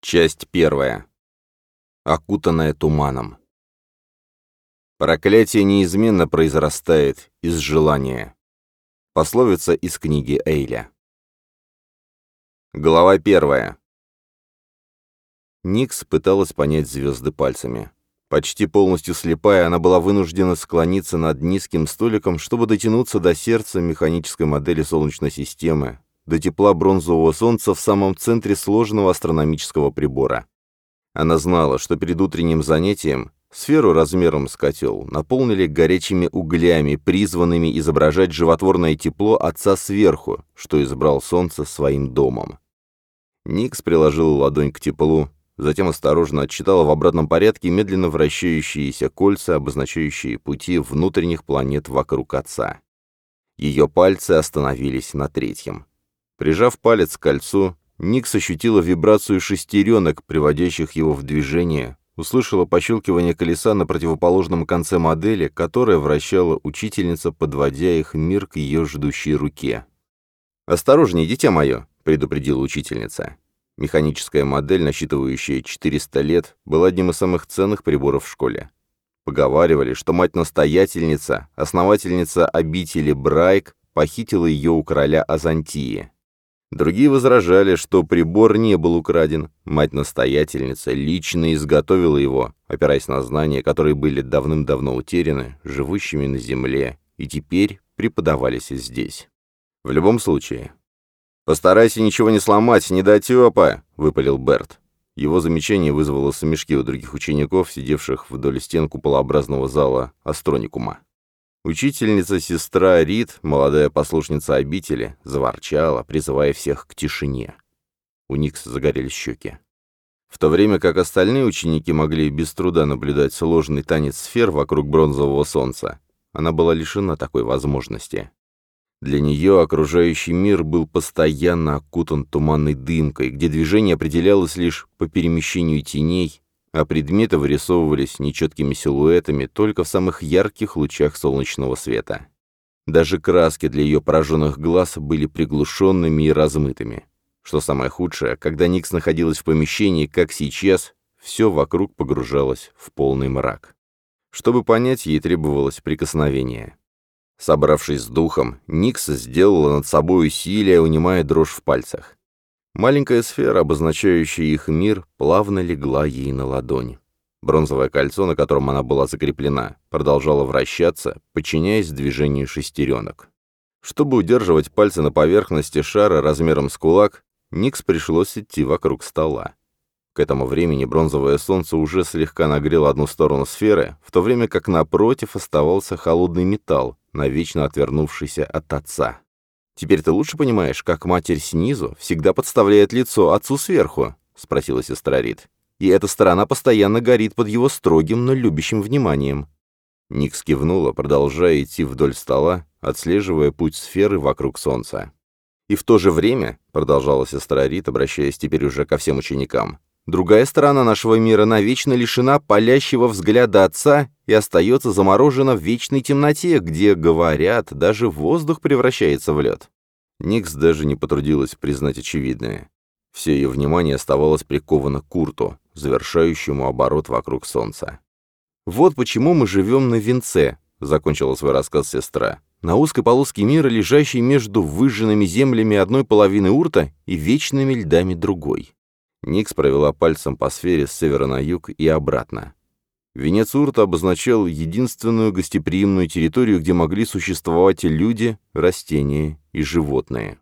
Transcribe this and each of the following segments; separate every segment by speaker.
Speaker 1: Часть первая. Окутанная туманом. Проклятие неизменно произрастает из желания. Пословица из книги Эйля. Глава первая. Никс пыталась понять звезды пальцами. Почти полностью слепая, она была вынуждена склониться над низким столиком, чтобы дотянуться до сердца механической модели Солнечной системы, до тепла бронзового солнца в самом центре сложного астрономического прибора. Она знала, что перед утренним занятием сферу размером с котел наполнили горячими углями, призванными изображать животворное тепло отца сверху, что избрал солнце своим домом. Никс приложил ладонь к теплу, затем осторожно отчитала в обратном порядке медленно вращающиеся кольца, обозначающие пути внутренних планет вокруг Отца. Ее пальцы остановились на третьем. Прижав палец к кольцу, Никс ощутила вибрацию шестеренок, приводящих его в движение, услышала пощелкивание колеса на противоположном конце модели, которое вращала учительница, подводя их мир к ее ждущей руке. «Осторожнее, дитя мое!» — предупредила учительница. Механическая модель, насчитывающая 400 лет, была одним из самых ценных приборов в школе. Поговаривали, что мать-настоятельница, основательница обители Брайк, похитила ее у короля Азантии. Другие возражали, что прибор не был украден. Мать-настоятельница лично изготовила его, опираясь на знания, которые были давным-давно утеряны, живущими на земле, и теперь преподавались здесь. В любом случае. «Постарайся ничего не сломать, не дать недотепа!» — выпалил Берт. Его замечание вызвало смешки у других учеников, сидевших вдоль стен куполообразного зала Астроникума. Учительница-сестра Рид, молодая послушница обители, заворчала, призывая всех к тишине. У Никс загорели щеки. В то время как остальные ученики могли без труда наблюдать сложный танец сфер вокруг бронзового солнца, она была лишена такой возможности. Для нее окружающий мир был постоянно окутан туманной дымкой, где движение определялось лишь по перемещению теней а предметы вырисовывались нечеткими силуэтами только в самых ярких лучах солнечного света. Даже краски для ее пораженных глаз были приглушенными и размытыми. Что самое худшее, когда Никс находилась в помещении, как сейчас, все вокруг погружалось в полный мрак. Чтобы понять, ей требовалось прикосновение. Собравшись с духом, Никс сделала над собой усилие, унимая дрожь в пальцах. Маленькая сфера, обозначающая их мир, плавно легла ей на ладонь. Бронзовое кольцо, на котором она была закреплена, продолжало вращаться, подчиняясь движению шестеренок. Чтобы удерживать пальцы на поверхности шара размером с кулак, Никс пришлось идти вокруг стола. К этому времени бронзовое солнце уже слегка нагрело одну сторону сферы, в то время как напротив оставался холодный металл, навечно отвернувшийся от отца. Теперь ты лучше понимаешь, как матерь снизу всегда подставляет лицо отцу сверху?» — спросила сестра Рид. «И эта сторона постоянно горит под его строгим, но любящим вниманием». Ник скивнула, продолжая идти вдоль стола, отслеживая путь сферы вокруг солнца. «И в то же время», — продолжала сестра Рит, обращаясь теперь уже ко всем ученикам, Другая сторона нашего мира навечно лишена палящего взгляда отца и остается заморожена в вечной темноте, где, говорят, даже воздух превращается в лед. Никс даже не потрудилась признать очевидное. Все ее внимание оставалось приковано к Курту, завершающему оборот вокруг Солнца. «Вот почему мы живем на венце», — закончила свой рассказ сестра. «На узкой полоске мира, лежащей между выжженными землями одной половины Урта и вечными льдами другой». Никс провела пальцем по сфере с севера на юг и обратно. Венец Урта обозначал единственную гостеприимную территорию, где могли существовать люди, растения и животные.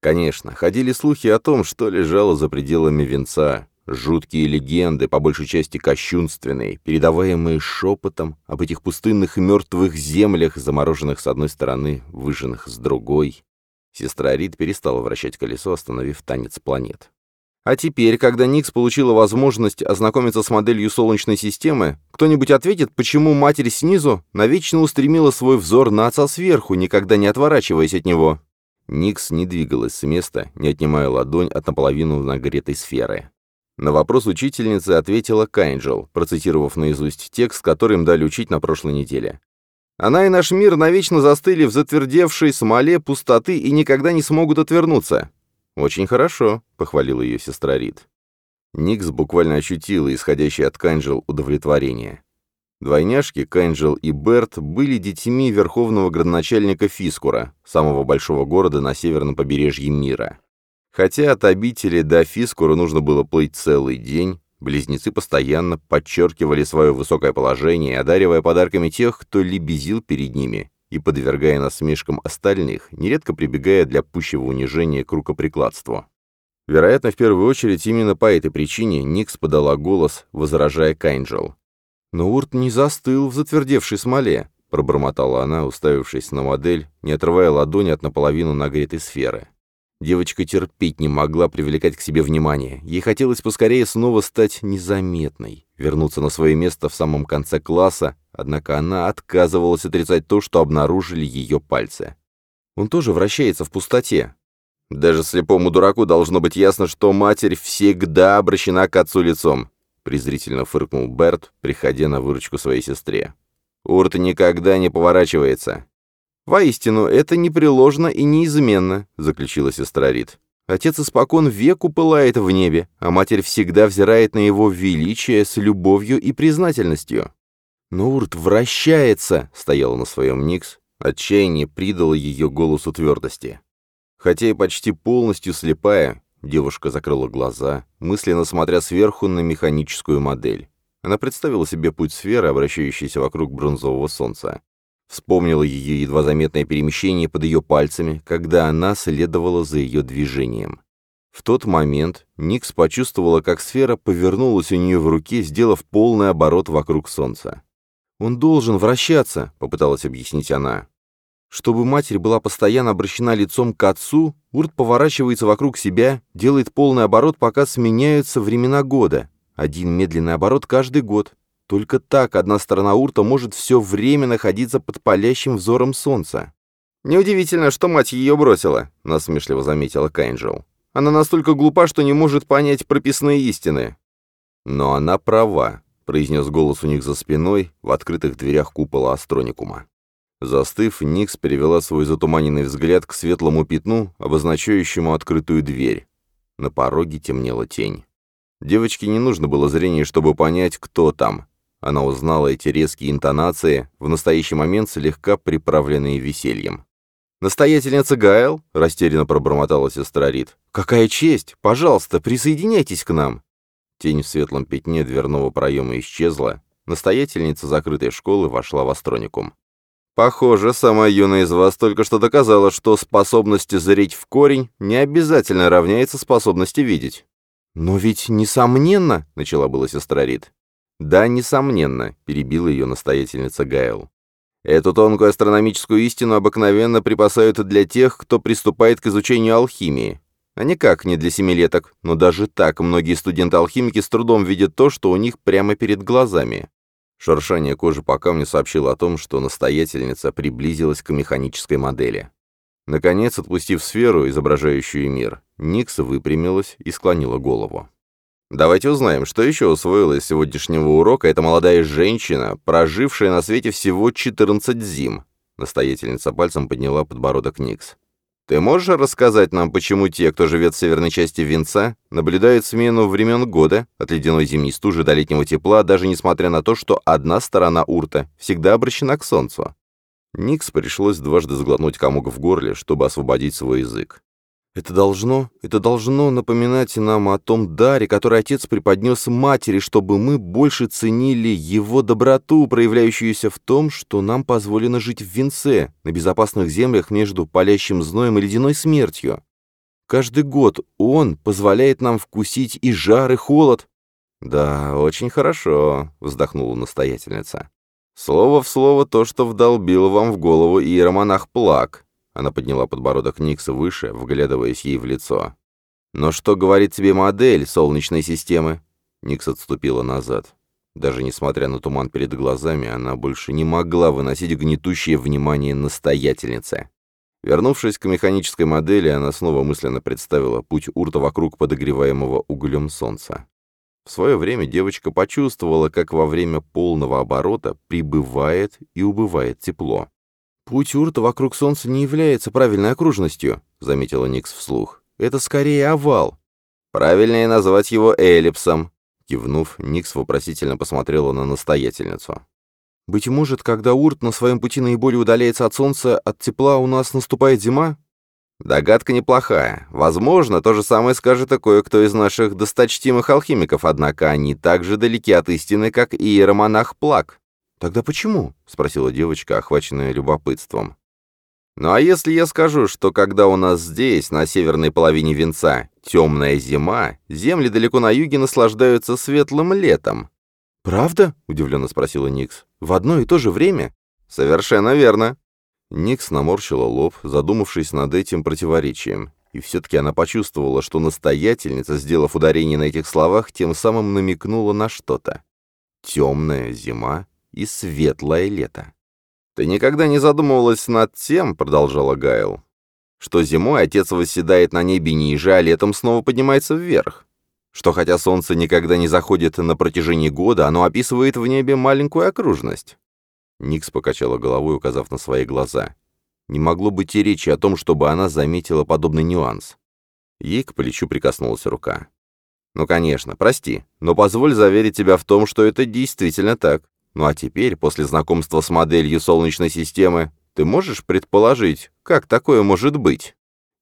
Speaker 1: Конечно, ходили слухи о том, что лежало за пределами венца, жуткие легенды, по большей части кощунственные, передаваемые шепотом об этих пустынных и мертвых землях, замороженных с одной стороны, выжженных с другой. Сестра Рид перестала вращать колесо, остановив танец планет. А теперь, когда Никс получила возможность ознакомиться с моделью Солнечной системы, кто-нибудь ответит, почему Матерь снизу навечно устремила свой взор на отца сверху, никогда не отворачиваясь от него? Никс не двигалась с места, не отнимая ладонь от наполовину нагретой сферы. На вопрос учительницы ответила Кайнджел, процитировав наизусть текст, который им дали учить на прошлой неделе. «Она и наш мир навечно застыли в затвердевшей смоле пустоты и никогда не смогут отвернуться». «Очень хорошо», похвалила ее сестра Рид. Никс буквально ощутила исходящее от Кенджел удовлетворение. Двойняшки Кенджел и Берт были детьми верховного градоначальника Фискура, самого большого города на северном побережье мира. Хотя от обители до Фискура нужно было плыть целый день, близнецы постоянно подчеркивали свое высокое положение, одаривая подарками тех, кто лебезил перед ними, и подвергая насмешкам остальных, нередко прибегая для пущего унижения к рукоприкладству. Вероятно, в первую очередь именно по этой причине Никс подала голос, возражая Кайнджел. «Но Урт не застыл в затвердевшей смоле», — пробормотала она, уставившись на модель, не отрывая ладони от наполовину нагретой сферы. Девочка терпеть не могла привлекать к себе внимание. Ей хотелось поскорее снова стать незаметной, вернуться на свое место в самом конце класса, однако она отказывалась отрицать то, что обнаружили ее пальцы. «Он тоже вращается в пустоте», даже слепому дураку должно быть ясно, что матерь всегда обращена к отцу лицом», — презрительно фыркнул Берт, приходя на выручку своей сестре. «Урт никогда не поворачивается». «Воистину, это непреложно и неизменно», — заключила сестра Рид. «Отец испокон веку пылает в небе, а матерь всегда взирает на его величие с любовью и признательностью». «Но Урт вращается», — стояла на своем Никс. Отчаяние придало ее голосу твердости. Хотя и почти полностью слепая, девушка закрыла глаза, мысленно смотря сверху на механическую модель. Она представила себе путь сферы, обращающейся вокруг бронзового солнца. Вспомнила ее едва заметное перемещение под ее пальцами, когда она следовала за ее движением. В тот момент Никс почувствовала, как сфера повернулась у нее в руке, сделав полный оборот вокруг Солнца. «Он должен вращаться», — попыталась объяснить она. Чтобы матерь была постоянно обращена лицом к отцу, Урт поворачивается вокруг себя, делает полный оборот, пока сменяются времена года. Один медленный оборот каждый год. Только так одна сторона Урта может все время находиться под палящим взором солнца. «Неудивительно, что мать ее бросила», — насмешливо заметила Кайнджел. «Она настолько глупа, что не может понять прописные истины». «Но она права», — произнес голос у них за спиной в открытых дверях купола Астроникума. Застыв, Никс перевела свой затуманенный взгляд к светлому пятну, обозначающему открытую дверь. На пороге темнела тень. Девочке не нужно было зрения, чтобы понять, кто там. Она узнала эти резкие интонации, в настоящий момент слегка приправленные весельем. «Настоятельница Гайл?» — растерянно пробормотала сестра Рид. «Какая честь! Пожалуйста, присоединяйтесь к нам!» Тень в светлом пятне дверного проема исчезла. Настоятельница закрытой школы вошла в астроникум. Похоже, сама юная из вас только что доказала, что способность зрить в корень не обязательно равняется способности видеть. «Но ведь, несомненно», — начала была сестра Рид. «Да, несомненно», — перебила ее настоятельница Гайл. «Эту тонкую астрономическую истину обыкновенно припасают для тех, кто приступает к изучению алхимии. А никак не для семилеток, но даже так многие студенты-алхимики с трудом видят то, что у них прямо перед глазами. Шуршание кожи по камню сообщило о том, что настоятельница приблизилась к механической модели. Наконец, отпустив сферу, изображающую мир, Никс выпрямилась и склонила голову. Давайте узнаем, что еще усвоила из сегодняшнего урока эта молодая женщина, прожившая на свете всего 14 зим. Настоятельница пальцем подняла подбородок Никс. Ты можешь рассказать нам, почему те, кто живет в северной части Венца, наблюдают смену времен года, от ледяной зимней стужи до летнего тепла, даже несмотря на то, что одна сторона урта всегда обращена к солнцу? Никс пришлось дважды сглотнуть комок в горле, чтобы освободить свой язык. Это должно, это должно напоминать нам о том даре, который отец преподнес матери, чтобы мы больше ценили его доброту, проявляющуюся в том, что нам позволено жить в венце, на безопасных землях между палящим зноем и ледяной смертью. Каждый год он позволяет нам вкусить и жар, и холод. «Да, очень хорошо», — вздохнула настоятельница. «Слово в слово то, что вдолбил вам в голову иеромонах Плак, она подняла подбородок Никс выше, вглядываясь ей в лицо. «Но что говорит тебе модель Солнечной системы?» Никс отступила назад. Даже несмотря на туман перед глазами, она больше не могла выносить гнетущее внимание настоятельницы. Вернувшись к механической модели, она снова мысленно представила путь Урта вокруг подогреваемого углем солнца. В свое время девочка почувствовала, как во время полного оборота прибывает и убывает тепло. «Путь Урта вокруг Солнца не является правильной окружностью», — заметила Никс вслух. «Это скорее овал». «Правильнее назвать его эллипсом», — кивнув, Никс вопросительно посмотрела на настоятельницу.
Speaker 2: «Быть может, когда Урт на своем пути наиболее удаляется от Солнца, от тепла у нас наступает зима?»
Speaker 1: «Догадка неплохая. Возможно, то же самое скажет и кое-кто из наших досточтимых алхимиков, однако они так же далеки от истины, как и иеромонах Плак».
Speaker 2: «Тогда почему?» — спросила девочка, охваченная любопытством.
Speaker 1: «Ну а если я скажу, что когда у нас здесь, на северной половине венца, темная зима, земли далеко на юге наслаждаются светлым летом?»
Speaker 2: «Правда?» — удивленно спросила Никс. «В одно и то же время?»
Speaker 1: «Совершенно верно».
Speaker 2: Никс наморщила лоб, задумавшись над этим противоречием. И все-таки она почувствовала, что настоятельница, сделав ударение на этих словах, тем самым намекнула на что-то. «Темная зима? и светлое лето.
Speaker 1: «Ты никогда не задумывалась над тем, — продолжала Гайл, — что зимой отец восседает на небе ниже, а летом снова поднимается вверх? Что хотя солнце никогда не заходит на протяжении года, оно описывает в небе маленькую окружность?»
Speaker 2: Никс покачала головой, указав на свои глаза. Не могло быть и речи о том, чтобы она заметила подобный нюанс. Ей к плечу прикоснулась рука.
Speaker 1: «Ну, конечно, прости, но позволь заверить тебя в том, что это действительно так. Ну а теперь, после знакомства с моделью Солнечной системы, ты можешь предположить, как такое может быть?»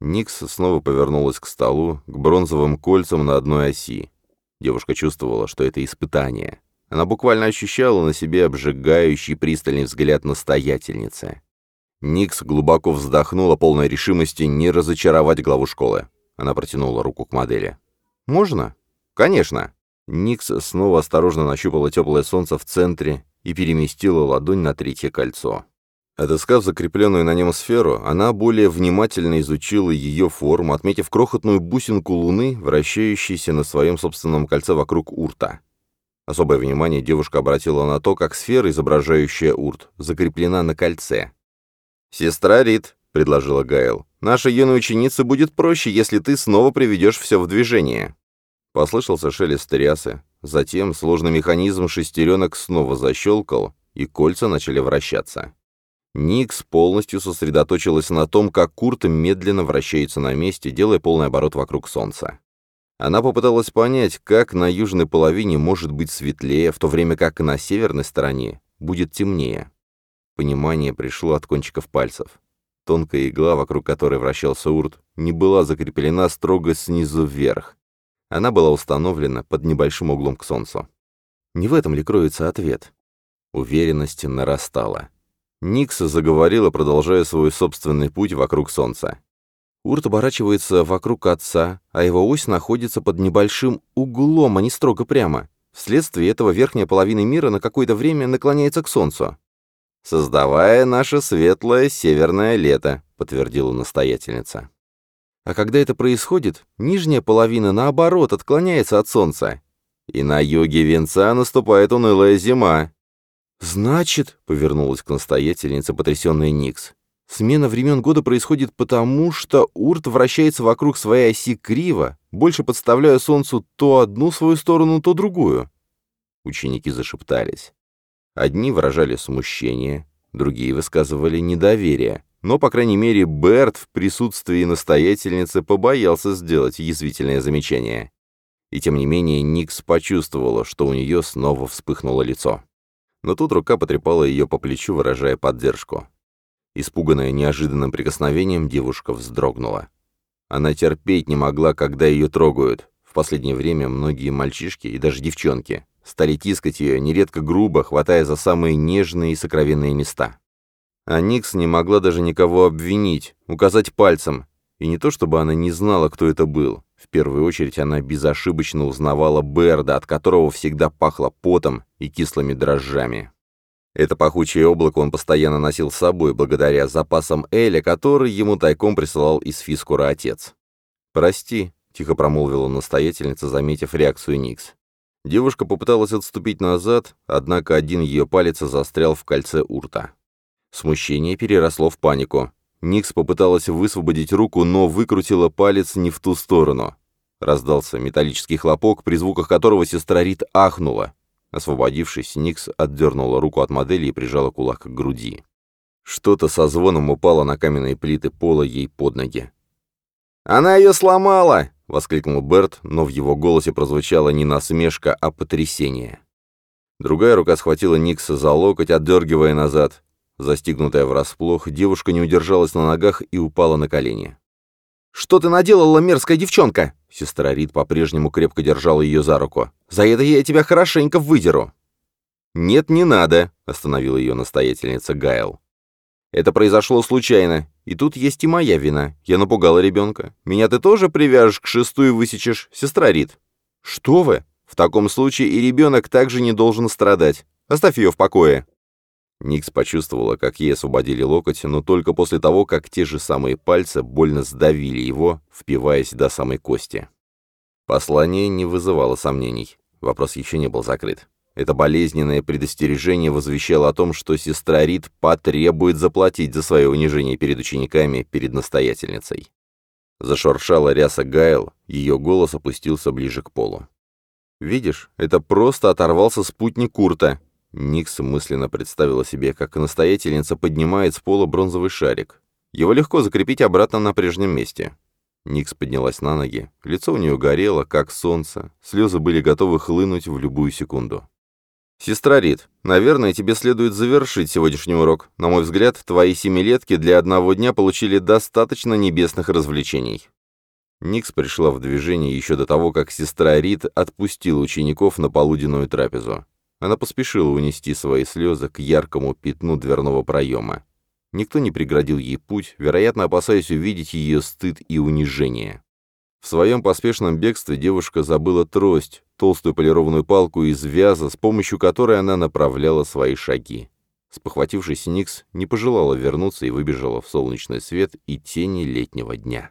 Speaker 2: Никс снова повернулась к столу, к бронзовым кольцам на одной оси. Девушка чувствовала, что это испытание. Она буквально ощущала на себе обжигающий пристальный взгляд настоятельницы. Никс глубоко вздохнула, полной решимости не разочаровать главу школы. Она протянула руку к модели.
Speaker 1: «Можно?»
Speaker 2: «Конечно!» Никс снова осторожно нащупала теплое солнце в центре и переместила ладонь на третье кольцо. Отыскав закрепленную на нем сферу, она более внимательно изучила ее форму, отметив крохотную бусинку Луны, вращающейся на своем собственном кольце вокруг урта. Особое внимание девушка обратила на то, как сфера, изображающая урт, закреплена на кольце.
Speaker 1: «Сестра Рид», — предложила Гайл, — «наша юная ученица будет проще, если ты снова приведешь все в движение».
Speaker 2: Послышался шелест трясы, затем сложный механизм шестеренок снова защелкал, и кольца начали вращаться. Никс полностью сосредоточилась на том, как Курт медленно вращается на месте, делая полный оборот вокруг Солнца. Она попыталась понять, как на южной половине может быть светлее, в то время как на северной стороне будет темнее. Понимание пришло от кончиков пальцев. Тонкая игла, вокруг которой вращался урт, не была закреплена строго снизу вверх. Она была установлена под небольшим углом к солнцу. Не в этом ли кроется ответ? Уверенность нарастала. Никс заговорила, продолжая свой собственный путь вокруг солнца. Урт оборачивается вокруг отца, а его ось находится под небольшим углом, а не строго прямо. Вследствие этого верхняя половина мира на какое-то время наклоняется к солнцу.
Speaker 1: «Создавая наше светлое северное лето», — подтвердила настоятельница.
Speaker 2: А когда это происходит, нижняя половина, наоборот, отклоняется от Солнца.
Speaker 1: И на юге венца наступает унылая зима.
Speaker 2: «Значит», — повернулась к настоятельнице, потрясенная Никс, «смена времен года происходит потому, что Урт вращается вокруг своей оси криво, больше подставляя Солнцу то одну свою сторону, то другую». Ученики зашептались. Одни выражали смущение, другие высказывали недоверие но, по крайней мере, Берт в присутствии настоятельницы побоялся сделать язвительное замечание. И тем не менее Никс почувствовала, что у нее снова вспыхнуло лицо. Но тут рука потрепала ее по плечу, выражая поддержку. Испуганная неожиданным прикосновением, девушка вздрогнула. Она терпеть не могла, когда ее трогают. В последнее время многие мальчишки и даже девчонки стали тискать ее, нередко грубо, хватая за самые нежные и сокровенные места. А Никс не могла даже никого обвинить, указать пальцем. И не то чтобы она не знала, кто это был. В первую очередь она безошибочно узнавала Берда, от которого всегда пахло потом и кислыми дрожжами. Это пахучее облако он постоянно носил с собой, благодаря запасам Эля, который ему тайком присылал из Фискура отец. «Прости», — тихо промолвила настоятельница, заметив реакцию Никс. Девушка попыталась отступить назад, однако один ее палец застрял в кольце урта. Смущение переросло в панику. Никс попыталась высвободить руку, но выкрутила палец не в ту сторону. Раздался металлический хлопок, при звуках которого сестра Рит ахнула. Освободившись, Никс отдернула руку от модели и прижала кулак к груди. Что-то со звоном упало на каменные плиты пола ей под ноги.
Speaker 1: «Она ее сломала!» — воскликнул Берт, но в его голосе прозвучала не насмешка, а потрясение. Другая рука схватила Никса за локоть, отдергивая назад. Застигнутая врасплох, девушка не удержалась на ногах и упала на колени. «Что ты наделала, мерзкая девчонка?» Сестра Рид по-прежнему крепко держала ее за руку. «За это я тебя хорошенько выдеру!» «Нет, не надо», — остановила ее настоятельница Гайл. «Это произошло случайно, и тут есть и моя вина. Я напугала ребенка. Меня ты тоже привяжешь к шесту и высечешь, сестра Рид?» «Что вы? В таком случае и ребенок также не должен страдать. Оставь ее в покое». Никс почувствовала, как ей освободили локоть, но только после того, как те же самые пальцы больно сдавили его, впиваясь до самой кости. Послание не вызывало сомнений. Вопрос еще не был закрыт. Это болезненное предостережение возвещало о том, что сестра Рид потребует заплатить за свое унижение перед учениками, перед настоятельницей. Зашуршала ряса Гайл, ее голос опустился ближе к полу. «Видишь, это просто оторвался спутник Курта. Никс мысленно представила себе, как настоятельница поднимает с пола бронзовый шарик. Его легко закрепить обратно на прежнем месте. Никс поднялась на ноги. Лицо у нее горело, как солнце. Слезы были готовы хлынуть в любую секунду. «Сестра Рид, наверное, тебе следует завершить сегодняшний урок. На мой взгляд, твои семилетки для одного дня получили достаточно небесных развлечений». Никс пришла в движение еще до того, как сестра Рид отпустила учеников на полуденную трапезу. Она поспешила унести свои слезы к яркому пятну дверного проема. Никто не преградил ей путь, вероятно, опасаясь увидеть ее стыд и унижение. В своем поспешном бегстве девушка забыла трость, толстую полированную палку из вяза, с помощью которой она направляла свои шаги. Спохватившись, Никс не пожелала вернуться и выбежала в солнечный свет и тени летнего дня.